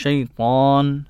الشيطان